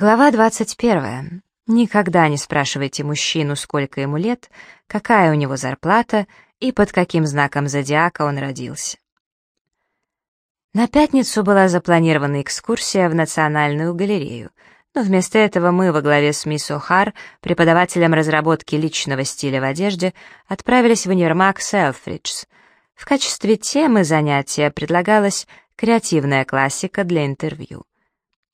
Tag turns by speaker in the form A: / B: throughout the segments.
A: Глава 21. Никогда не спрашивайте мужчину, сколько ему лет, какая у него зарплата и под каким знаком зодиака он родился. На пятницу была запланирована экскурсия в Национальную галерею, но вместо этого мы во главе с мисс О'Хар, преподавателем разработки личного стиля в одежде, отправились в универмаг Селфриджс. В качестве темы занятия предлагалась креативная классика для интервью.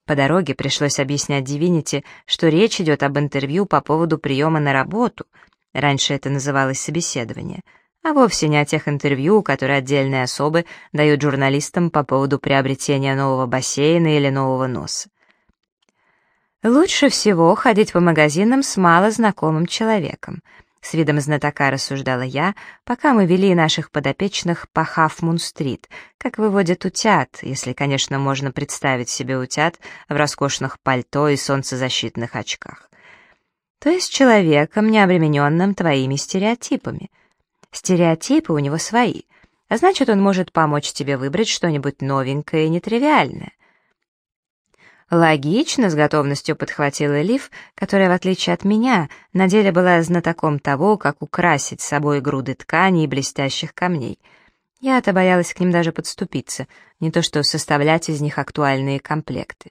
A: По дороге пришлось объяснять Дивинити, что речь идет об интервью по поводу приема на работу, раньше это называлось собеседование, а вовсе не о тех интервью, которые отдельные особы дают журналистам по поводу приобретения нового бассейна или нового носа. Лучше всего ходить по магазинам с малознакомым человеком — с видом знатока рассуждала я, пока мы вели наших подопечных по Хафмун-стрит, как выводят утят, если, конечно, можно представить себе утят в роскошных пальто и солнцезащитных очках. То есть человеком, не обремененным твоими стереотипами. Стереотипы у него свои, а значит, он может помочь тебе выбрать что-нибудь новенькое и нетривиальное. «Логично», — с готовностью подхватила Лив, которая, в отличие от меня, на деле была знатоком того, как украсить собой груды ткани и блестящих камней. Я-то боялась к ним даже подступиться, не то что составлять из них актуальные комплекты.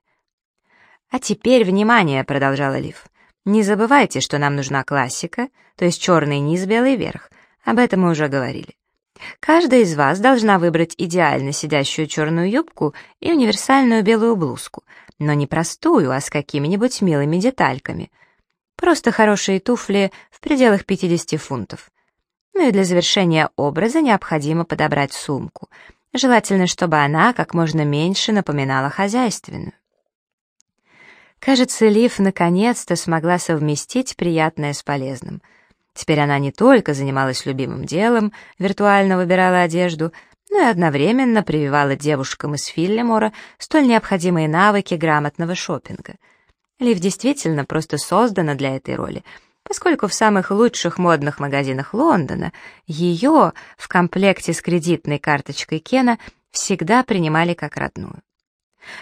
A: «А теперь, внимание», — продолжала Лив, — «не забывайте, что нам нужна классика, то есть черный низ, белый верх. Об этом мы уже говорили. Каждая из вас должна выбрать идеально сидящую черную юбку и универсальную белую блузку, но не простую, а с какими-нибудь милыми детальками. Просто хорошие туфли в пределах 50 фунтов. Ну и для завершения образа необходимо подобрать сумку. Желательно, чтобы она как можно меньше напоминала хозяйственную. Кажется, Лив наконец-то смогла совместить приятное с полезным — Теперь она не только занималась любимым делом, виртуально выбирала одежду, но и одновременно прививала девушкам из Филлимора столь необходимые навыки грамотного шопинга. Лив действительно просто создана для этой роли, поскольку в самых лучших модных магазинах Лондона ее в комплекте с кредитной карточкой Кена всегда принимали как родную.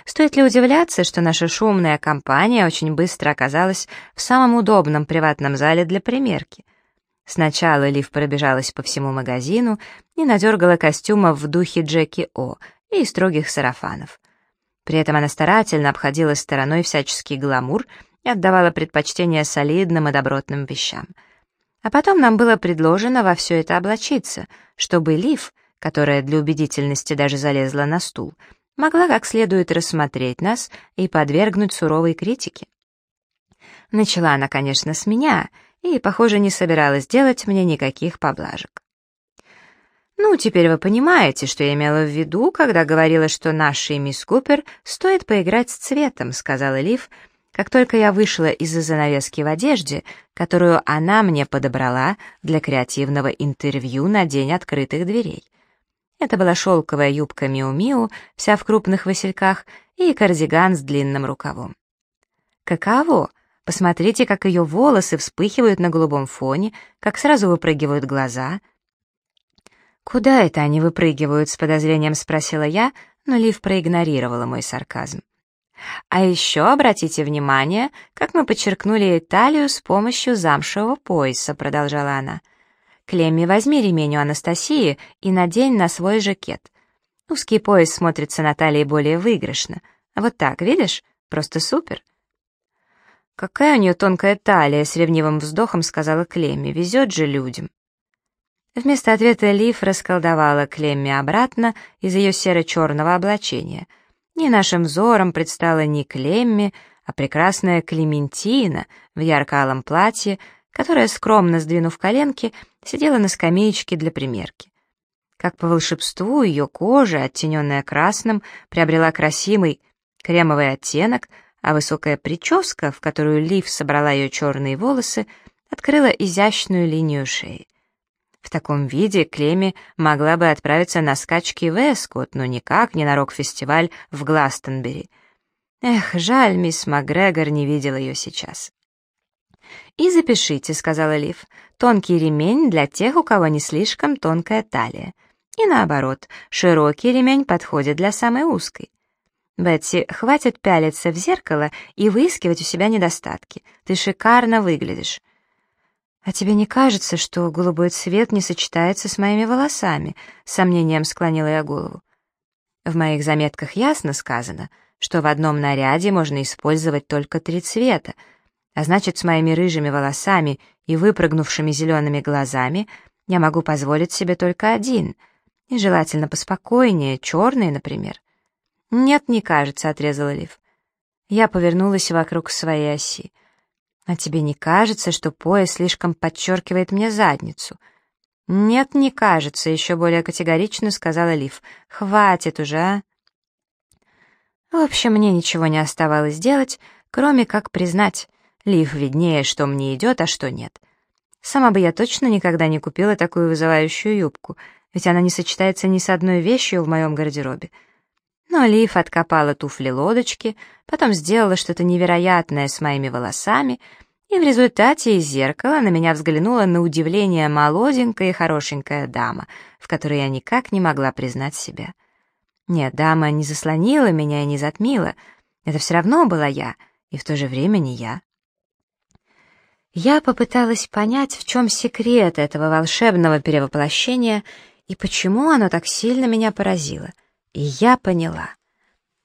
A: Стоит ли удивляться, что наша шумная компания очень быстро оказалась в самом удобном приватном зале для примерки? Сначала Лив пробежалась по всему магазину и надергала костюмов в духе Джеки О и строгих сарафанов. При этом она старательно обходила стороной всяческий гламур и отдавала предпочтение солидным и добротным вещам. А потом нам было предложено во все это облачиться, чтобы Лив, которая для убедительности даже залезла на стул, могла как следует рассмотреть нас и подвергнуть суровой критике. Начала она, конечно, с меня — и, похоже, не собиралась делать мне никаких поблажек. Ну, теперь вы понимаете, что я имела в виду, когда говорила, что нашей мисс Купер стоит поиграть с цветом, сказала Лив, как только я вышла из-за занавески в одежде, которую она мне подобрала для креативного интервью на день открытых дверей. Это была шелковая юбка Миу-Миу, вся в крупных васильках, и кардиган с длинным рукавом. Каково? Посмотрите, как ее волосы вспыхивают на голубом фоне, как сразу выпрыгивают глаза. «Куда это они выпрыгивают?» — с подозрением спросила я, но Лив проигнорировала мой сарказм. «А еще обратите внимание, как мы подчеркнули талию с помощью замшевого пояса», — продолжала она. «Клемми, возьми ремень у Анастасии и надень на свой жакет. Узкий пояс смотрится на талии более выигрышно. Вот так, видишь? Просто супер. «Какая у нее тонкая талия!» — с ревнивым вздохом сказала Клемми. «Везет же людям!» Вместо ответа Лив расколдовала Клемми обратно из ее серо-черного облачения. И нашим взором предстала не Клемми, а прекрасная Клементина в ярко-алом платье, которая, скромно сдвинув коленки, сидела на скамеечке для примерки. Как по волшебству, ее кожа, оттененная красным, приобрела красивый кремовый оттенок — а высокая прическа, в которую Лив собрала ее черные волосы, открыла изящную линию шеи. В таком виде Клеми могла бы отправиться на скачки в Эскот, но никак не на рок-фестиваль в Гластонбери. Эх, жаль, мисс Макгрегор не видела ее сейчас. «И запишите», — сказала Лив, — «тонкий ремень для тех, у кого не слишком тонкая талия. И наоборот, широкий ремень подходит для самой узкой. «Бетси, хватит пялиться в зеркало и выискивать у себя недостатки. Ты шикарно выглядишь». «А тебе не кажется, что голубой цвет не сочетается с моими волосами?» — сомнением склонила я голову. В моих заметках ясно сказано, что в одном наряде можно использовать только три цвета, а значит, с моими рыжими волосами и выпрыгнувшими зелеными глазами я могу позволить себе только один, и желательно поспокойнее, черный, например. «Нет, не кажется», — отрезала Лив. Я повернулась вокруг своей оси. А тебе не кажется, что пояс слишком подчеркивает мне задницу? Нет, не кажется, еще более категорично сказала Лив. Хватит уже, а? В общем, мне ничего не оставалось делать, кроме как признать. Лив виднее, что мне идет, а что нет. Сама бы я точно никогда не купила такую вызывающую юбку, ведь она не сочетается ни с одной вещью в моем гардеробе. Но Лив откопала туфли-лодочки, потом сделала что-то невероятное с моими волосами, и в результате из зеркала на меня взглянула на удивление молоденькая и хорошенькая дама, в которой я никак не могла признать себя. Нет, дама не заслонила меня и не затмила. Это все равно была я, и в то же время не я. Я попыталась понять, в чем секрет этого волшебного перевоплощения и почему оно так сильно меня поразило — и я поняла.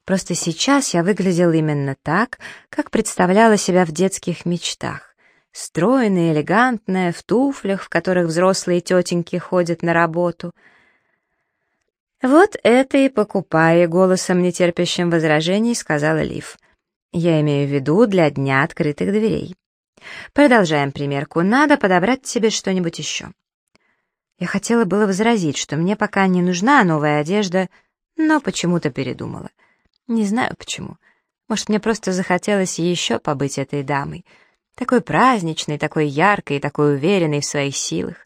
A: Просто сейчас я выглядела именно так, как представляла себя в детских мечтах. Стройная, элегантная, в туфлях, в которых взрослые тетеньки ходят на работу. «Вот это и покупай», — голосом, нетерпящим возражений, сказала Лив. «Я имею в виду для дня открытых дверей. Продолжаем примерку. Надо подобрать себе что-нибудь еще». Я хотела было возразить, что мне пока не нужна новая одежда — но почему-то передумала. Не знаю почему. Может, мне просто захотелось еще побыть этой дамой. Такой праздничной, такой яркой, такой уверенной в своих силах.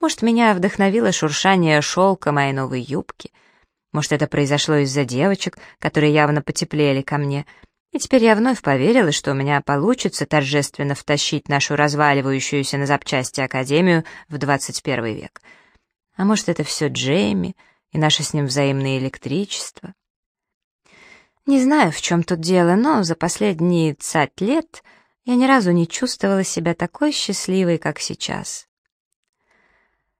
A: Может, меня вдохновило шуршание шелка моей новой юбки. Может, это произошло из-за девочек, которые явно потеплели ко мне. И теперь я вновь поверила, что у меня получится торжественно втащить нашу разваливающуюся на запчасти Академию в 21 век. А может, это все Джейми, и наше с ним взаимное электричество. Не знаю, в чем тут дело, но за последние цать лет я ни разу не чувствовала себя такой счастливой, как сейчас.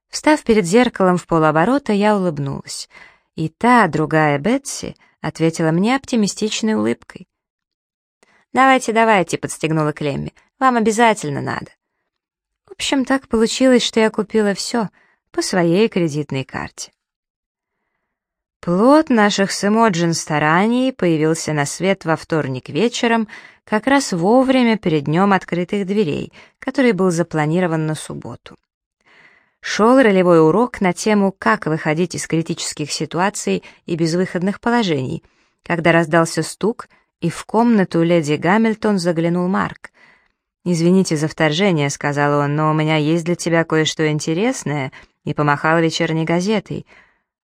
A: Встав перед зеркалом в полоборота, я улыбнулась, и та, другая Бетси, ответила мне оптимистичной улыбкой. «Давайте, давайте», — подстегнула Клемми, — «вам обязательно надо». В общем, так получилось, что я купила все по своей кредитной карте. Плод наших с Эмоджин стараний появился на свет во вторник вечером, как раз вовремя перед днем открытых дверей, который был запланирован на субботу. Шел ролевой урок на тему «Как выходить из критических ситуаций и безвыходных положений», когда раздался стук, и в комнату леди Гамильтон заглянул Марк. «Извините за вторжение», — сказал он, — «но у меня есть для тебя кое-что интересное», и помахал вечерней газетой —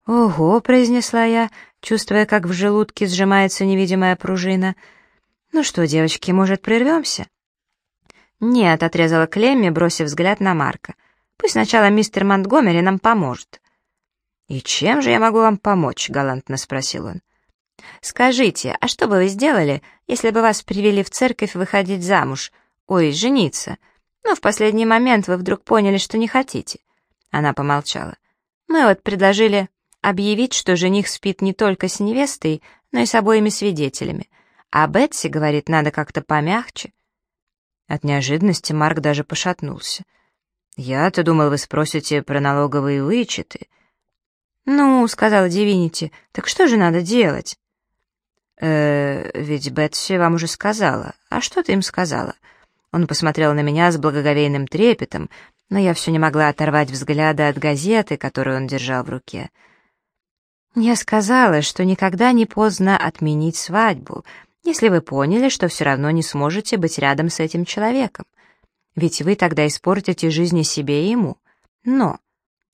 A: «Ого!» — произнесла я, чувствуя, как в желудке сжимается невидимая пружина. «Ну что, девочки, может, прервемся?» «Нет», — отрезала Клемми, бросив взгляд на Марка. «Пусть сначала мистер Монтгомери нам поможет». «И чем же я могу вам помочь?» — галантно спросил он. «Скажите, а что бы вы сделали, если бы вас привели в церковь выходить замуж? Ой, жениться. Но в последний момент вы вдруг поняли, что не хотите». Она помолчала. «Мы вот предложили объявить, что жених спит не только с невестой, но и с обоими свидетелями. А Бетси говорит, надо как-то помягче. От неожиданности Марк даже пошатнулся. «Я-то думал, вы спросите про налоговые вычеты». «Ну, — сказала Дивинити, — так что же надо делать?» «Э, ведь Бетси вам уже сказала. А что ты им сказала?» Он посмотрел на меня с благоговейным трепетом, но я все не могла оторвать взгляда от газеты, которую он держал в руке. Я сказала, что никогда не поздно отменить свадьбу, если вы поняли, что все равно не сможете быть рядом с этим человеком. Ведь вы тогда испортите жизнь себе и ему. Но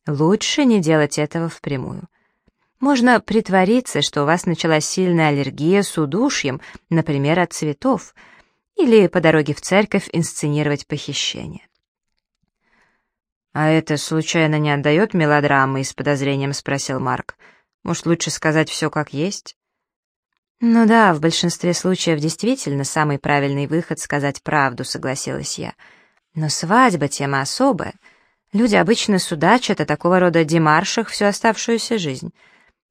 A: лучше не делать этого впрямую. Можно притвориться, что у вас началась сильная аллергия с удушьем, например, от цветов, или по дороге в церковь инсценировать похищение. «А это случайно не отдает мелодрамы?» — с подозрением спросил Марк. «Может, лучше сказать все как есть?» «Ну да, в большинстве случаев действительно самый правильный выход — сказать правду», — согласилась я. «Но свадьба — тема особая. Люди обычно судачат о такого рода демаршах всю оставшуюся жизнь.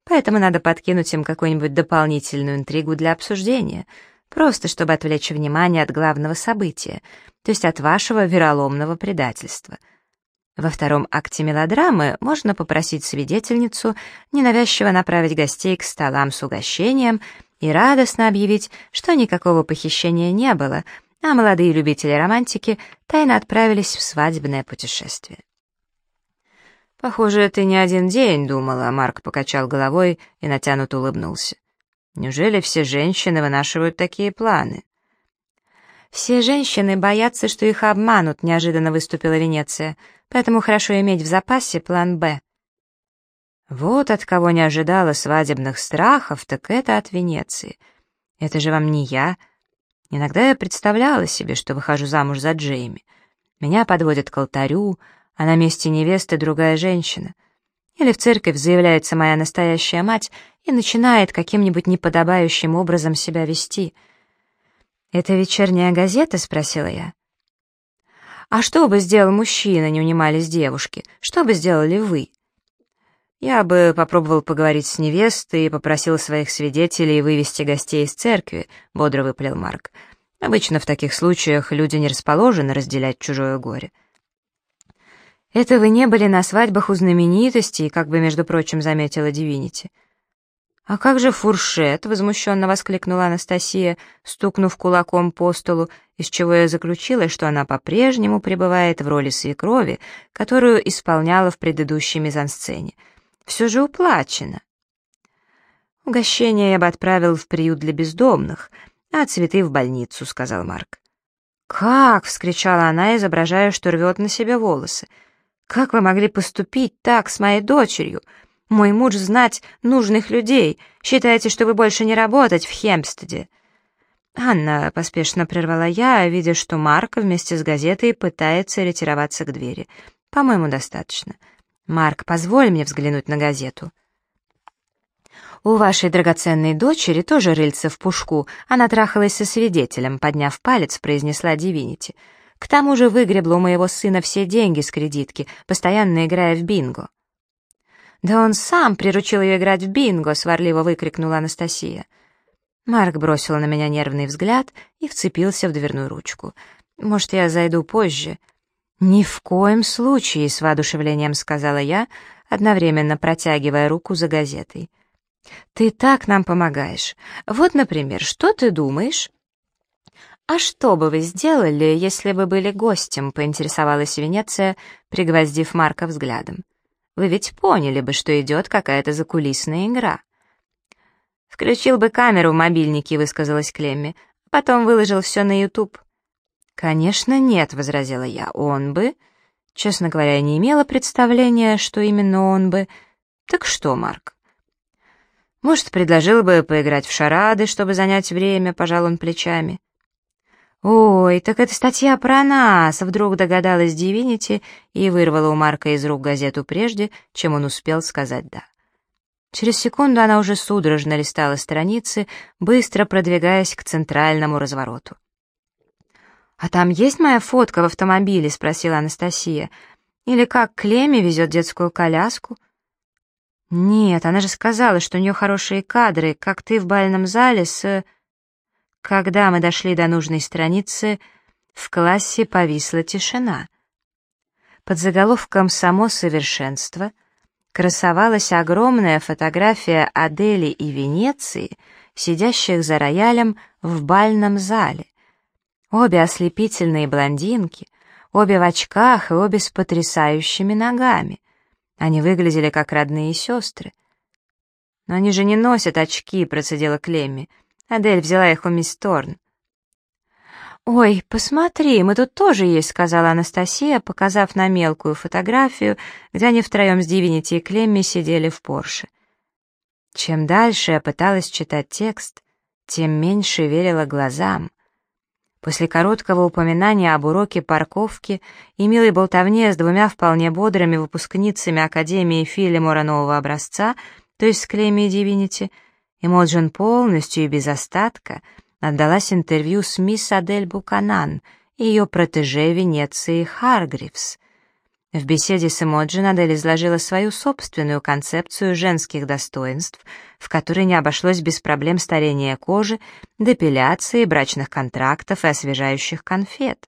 A: Поэтому надо подкинуть им какую-нибудь дополнительную интригу для обсуждения, просто чтобы отвлечь внимание от главного события, то есть от вашего вероломного предательства». Во втором акте мелодрамы можно попросить свидетельницу ненавязчиво направить гостей к столам с угощением и радостно объявить, что никакого похищения не было, а молодые любители романтики тайно отправились в свадебное путешествие. «Похоже, ты не один день думала», — Марк покачал головой и натянуто улыбнулся. «Неужели все женщины вынашивают такие планы?» «Все женщины боятся, что их обманут», — неожиданно выступила Венеция, «поэтому хорошо иметь в запасе план «Б». Вот от кого не ожидала свадебных страхов, так это от Венеции. Это же вам не я. Иногда я представляла себе, что выхожу замуж за Джейми. Меня подводят к алтарю, а на месте невесты другая женщина. Или в церковь заявляется моя настоящая мать и начинает каким-нибудь неподобающим образом себя вести. «Это вечерняя газета?» — спросила я. «А что бы сделал мужчина?» — не унимались девушки. «Что бы сделали вы?» Я бы попробовал поговорить с невестой и попросил своих свидетелей вывести гостей из церкви, бодро выпалил Марк. Обычно в таких случаях люди не расположены разделять чужое горе. «Это вы не были на свадьбах у знаменитостей», как бы, между прочим, заметила Дивинити. «А как же фуршет?» — возмущенно воскликнула Анастасия, стукнув кулаком по столу, из чего я заключила, что она по-прежнему пребывает в роли свекрови, которую исполняла в предыдущей мизансцене — все же уплачено. Угощение я бы отправил в приют для бездомных, а цветы в больницу, сказал Марк. «Как?» — вскричала она, изображая, что рвет на себе волосы. «Как вы могли поступить так с моей дочерью? Мой муж знать нужных людей. Считаете, что вы больше не работать в Хемстеде?» «Анна», — поспешно прервала я, видя, что Марк вместе с газетой пытается ретироваться к двери. «По-моему, достаточно. «Марк, позволь мне взглянуть на газету». «У вашей драгоценной дочери тоже рыльце в пушку. Она трахалась со свидетелем», — подняв палец, произнесла Дивинити. «К тому же выгребла у моего сына все деньги с кредитки, постоянно играя в бинго». «Да он сам приручил ее играть в бинго!» — сварливо выкрикнула Анастасия. Марк бросил на меня нервный взгляд и вцепился в дверную ручку. «Может, я зайду позже?» «Ни в коем случае», — с воодушевлением сказала я, одновременно протягивая руку за газетой. «Ты так нам помогаешь. Вот, например, что ты думаешь?» «А что бы вы сделали, если бы были гостем?» — поинтересовалась Венеция, пригвоздив Марка взглядом. «Вы ведь поняли бы, что идет какая-то закулисная игра». «Включил бы камеру в мобильнике», — высказалась Клемми, «потом выложил все на YouTube». «Конечно нет», — возразила я, — «он бы...» Честно говоря, я не имела представления, что именно он бы... Так что, Марк? Может, предложил бы поиграть в шарады, чтобы занять время, пожал он плечами. «Ой, так это статья про нас!» — вдруг догадалась Дивинити и вырвала у Марка из рук газету прежде, чем он успел сказать «да». Через секунду она уже судорожно листала страницы, быстро продвигаясь к центральному развороту. «А там есть моя фотка в автомобиле?» — спросила Анастасия. «Или как Клемми везет детскую коляску?» «Нет, она же сказала, что у нее хорошие кадры, как ты в бальном зале с...» Когда мы дошли до нужной страницы, в классе повисла тишина. Под заголовком «Само совершенство» красовалась огромная фотография Адели и Венеции, сидящих за роялем в бальном зале. Обе ослепительные блондинки, обе в очках и обе с потрясающими ногами. Они выглядели как родные сестры. «Но они же не носят очки», — процедила Клемми. Адель взяла их у мисс Торн. «Ой, посмотри, мы тут тоже есть», — сказала Анастасия, показав на мелкую фотографию, где они втроем с Дивинити и Клемми сидели в Порше. Чем дальше я пыталась читать текст, тем меньше верила глазам. После короткого упоминания об уроке парковки и милой болтовне с двумя вполне бодрыми выпускницами Академии Филимора нового образца, то есть с Клемми и Дивинити, Эмоджин полностью и без остатка отдалась интервью с мисс Адель Буканан и ее протеже Венеции Харгривс. В беседе с Эмоджин Адель изложила свою собственную концепцию женских достоинств, в которой не обошлось без проблем старения кожи, депиляции, брачных контрактов и освежающих конфет.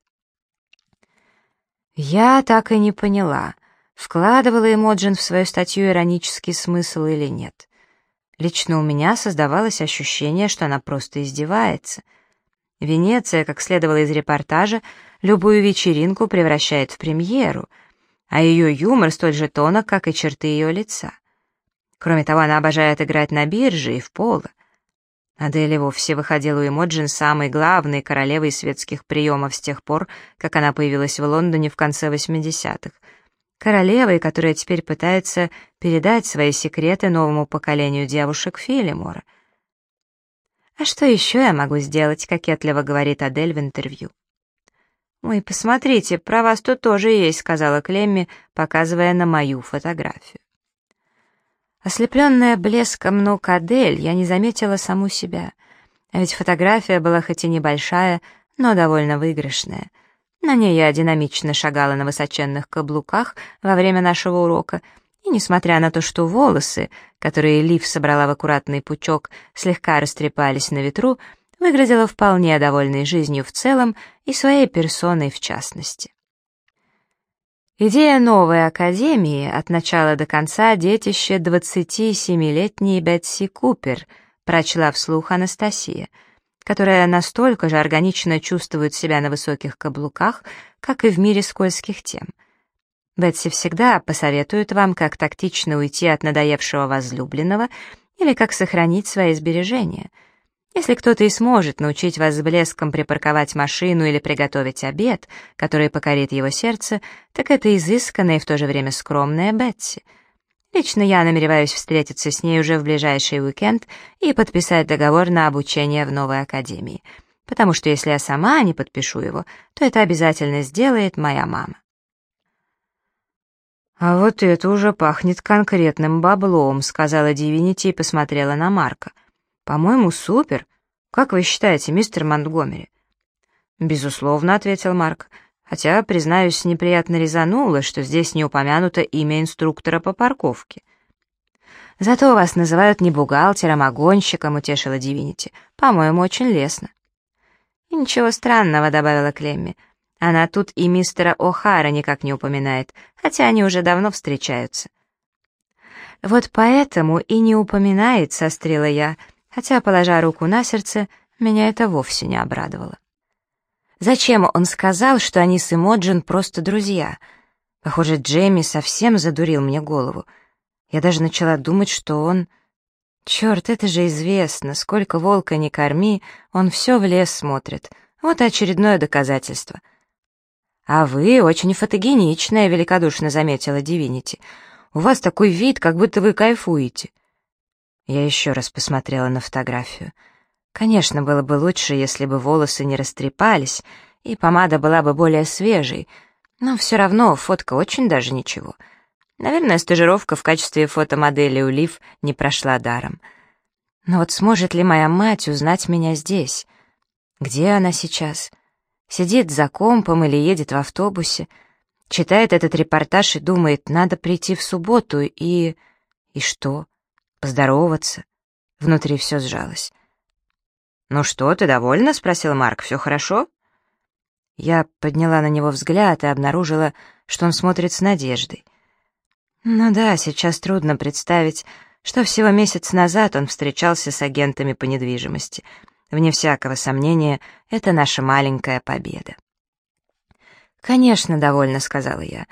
A: Я так и не поняла, вкладывала Эмоджин в свою статью иронический смысл или нет. Лично у меня создавалось ощущение, что она просто издевается. Венеция, как следовало из репортажа, любую вечеринку превращает в премьеру, а ее юмор столь же тонок, как и черты ее лица. Кроме того, она обожает играть на бирже и в поло. Адель вовсе выходила у Эмоджин самой главной королевой светских приемов с тех пор, как она появилась в Лондоне в конце 80-х — королевой, которая теперь пытается передать свои секреты новому поколению девушек Филимора. «А что еще я могу сделать?» — кокетливо говорит Адель в интервью. «Ой, посмотрите, про вас тут тоже есть», — сказала Клемми, показывая на мою фотографию. Ослепленная блеском ног Адель, я не заметила саму себя. А ведь фотография была хоть и небольшая, но довольно выигрышная — на ней я динамично шагала на высоченных каблуках во время нашего урока, и, несмотря на то, что волосы, которые Лив собрала в аккуратный пучок, слегка растрепались на ветру, выглядела вполне довольной жизнью в целом и своей персоной в частности. Идея новой академии от начала до конца детище 27-летней Бетси Купер, прочла вслух Анастасия — которая настолько же органично чувствует себя на высоких каблуках, как и в мире скользких тем. Бетси всегда посоветует вам, как тактично уйти от надоевшего возлюбленного или как сохранить свои сбережения. Если кто-то и сможет научить вас с блеском припарковать машину или приготовить обед, который покорит его сердце, так это изысканная и в то же время скромная Бетси — Лично я намереваюсь встретиться с ней уже в ближайший уикенд и подписать договор на обучение в новой академии. Потому что если я сама не подпишу его, то это обязательно сделает моя мама. «А вот это уже пахнет конкретным баблом», — сказала Дивинити и посмотрела на Марка. «По-моему, супер. Как вы считаете, мистер Монтгомери?» «Безусловно», — ответил Марк хотя, признаюсь, неприятно резануло, что здесь не упомянуто имя инструктора по парковке. «Зато вас называют не бухгалтером, а гонщиком», — утешила Дивинити. «По-моему, очень лестно». «И ничего странного», — добавила Клемми. «Она тут и мистера О'Хара никак не упоминает, хотя они уже давно встречаются». «Вот поэтому и не упоминает», — сострила я, хотя, положа руку на сердце, меня это вовсе не обрадовало. Зачем он сказал, что они с Эмоджин просто друзья? Похоже, Джейми совсем задурил мне голову. Я даже начала думать, что он... Черт, это же известно, сколько волка не корми, он все в лес смотрит. Вот очередное доказательство. «А вы очень фотогеничная», — великодушно заметила Дивинити. «У вас такой вид, как будто вы кайфуете». Я еще раз посмотрела на фотографию. Конечно, было бы лучше, если бы волосы не растрепались, и помада была бы более свежей, но все равно фотка очень даже ничего. Наверное, стажировка в качестве фотомодели у Лив не прошла даром. Но вот сможет ли моя мать узнать меня здесь? Где она сейчас? Сидит за компом или едет в автобусе? Читает этот репортаж и думает, надо прийти в субботу и... И что? Поздороваться? Внутри все сжалось. «Ну что, ты довольна?» — спросил Марк. «Все хорошо?» Я подняла на него взгляд и обнаружила, что он смотрит с надеждой. Ну да, сейчас трудно представить, что всего месяц назад он встречался с агентами по недвижимости. Вне всякого сомнения, это наша маленькая победа. «Конечно, довольно», — сказала я.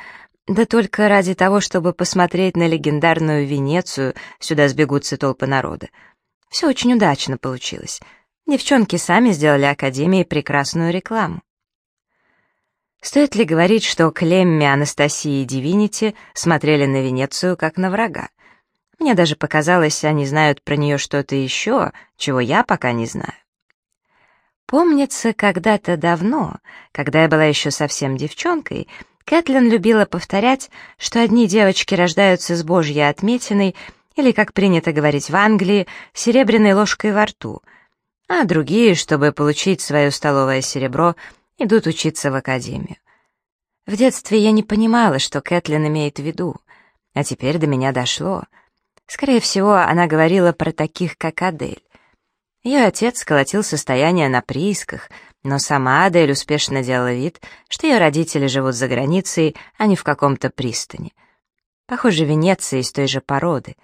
A: «Да только ради того, чтобы посмотреть на легендарную Венецию, сюда сбегутся толпы народа. Все очень удачно получилось. Девчонки сами сделали Академии прекрасную рекламу. Стоит ли говорить, что Клемми, Анастасия и Дивинити смотрели на Венецию как на врага? Мне даже показалось, они знают про нее что-то еще, чего я пока не знаю. Помнится, когда-то давно, когда я была еще совсем девчонкой, Кэтлин любила повторять, что одни девочки рождаются с божьей отметиной, или, как принято говорить в Англии, серебряной ложкой во рту, а другие, чтобы получить свое столовое серебро, идут учиться в академию. В детстве я не понимала, что Кэтлин имеет в виду, а теперь до меня дошло. Скорее всего, она говорила про таких, как Адель. Ее отец сколотил состояние на приисках, но сама Адель успешно делала вид, что ее родители живут за границей, а не в каком-то пристани. Похоже, Венеция из той же породы.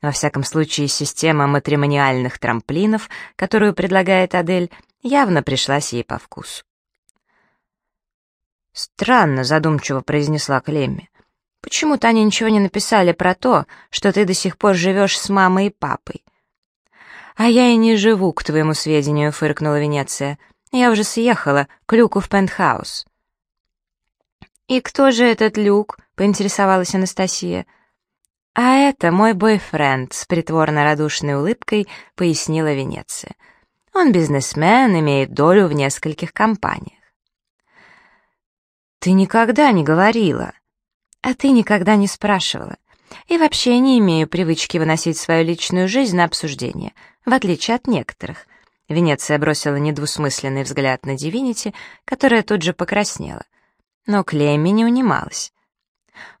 A: Во всяком случае, система матримониальных трамплинов, которую предлагает Адель, явно пришлась ей по вкусу. «Странно», — задумчиво произнесла Клемми. «Почему-то они ничего не написали про то, что ты до сих пор живешь с мамой и папой». «А я и не живу, к твоему сведению», — фыркнула Венеция. «Я уже съехала к Люку в пентхаус». «И кто же этот Люк?» — поинтересовалась Анастасия. «А это мой бойфренд», — с притворно-радушной улыбкой пояснила Венеция. «Он бизнесмен, имеет долю в нескольких компаниях». «Ты никогда не говорила». «А ты никогда не спрашивала. И вообще не имею привычки выносить свою личную жизнь на обсуждение, в отличие от некоторых». Венеция бросила недвусмысленный взгляд на Дивинити, которая тут же покраснела. Но Клемми не унималась.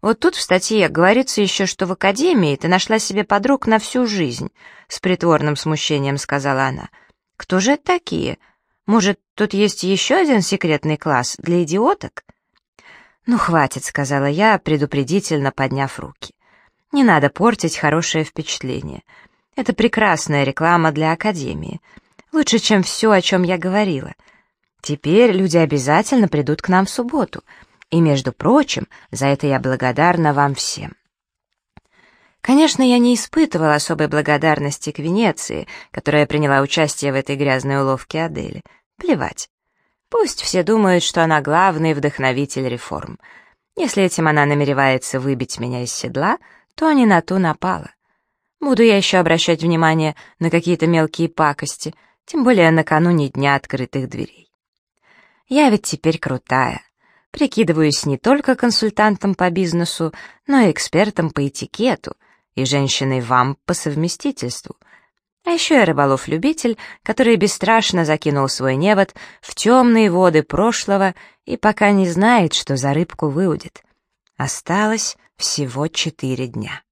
A: «Вот тут в статье говорится еще, что в академии ты нашла себе подруг на всю жизнь», — с притворным смущением сказала она. «Кто же это такие? Может, тут есть еще один секретный класс для идиоток?» «Ну, хватит», — сказала я, предупредительно подняв руки. «Не надо портить хорошее впечатление. Это прекрасная реклама для Академии. Лучше, чем все, о чем я говорила. Теперь люди обязательно придут к нам в субботу. И, между прочим, за это я благодарна вам всем». Конечно, я не испытывала особой благодарности к Венеции, которая приняла участие в этой грязной уловке Адели. Плевать. Пусть все думают, что она главный вдохновитель реформ. Если этим она намеревается выбить меня из седла, то не на ту напала. Буду я еще обращать внимание на какие-то мелкие пакости, тем более накануне дня открытых дверей. Я ведь теперь крутая. Прикидываюсь не только консультантом по бизнесу, но и экспертом по этикету и женщиной вам по совместительству — а еще я рыболов-любитель, который бесстрашно закинул свой невод в темные воды прошлого и пока не знает, что за рыбку выудит. Осталось всего четыре дня.